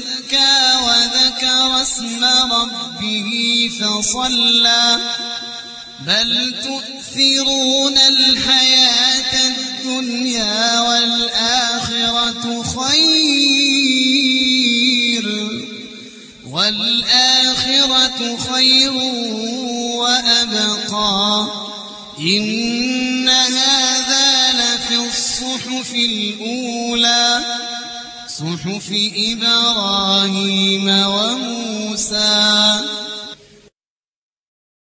تزكى وذكر اسم ربه فصلى بل تؤثرون الحياة الدنيا والآخرة خير والآخرة خير وأبقى إن هذا لفي الصحف الأولى صحف إبراهيم وموسى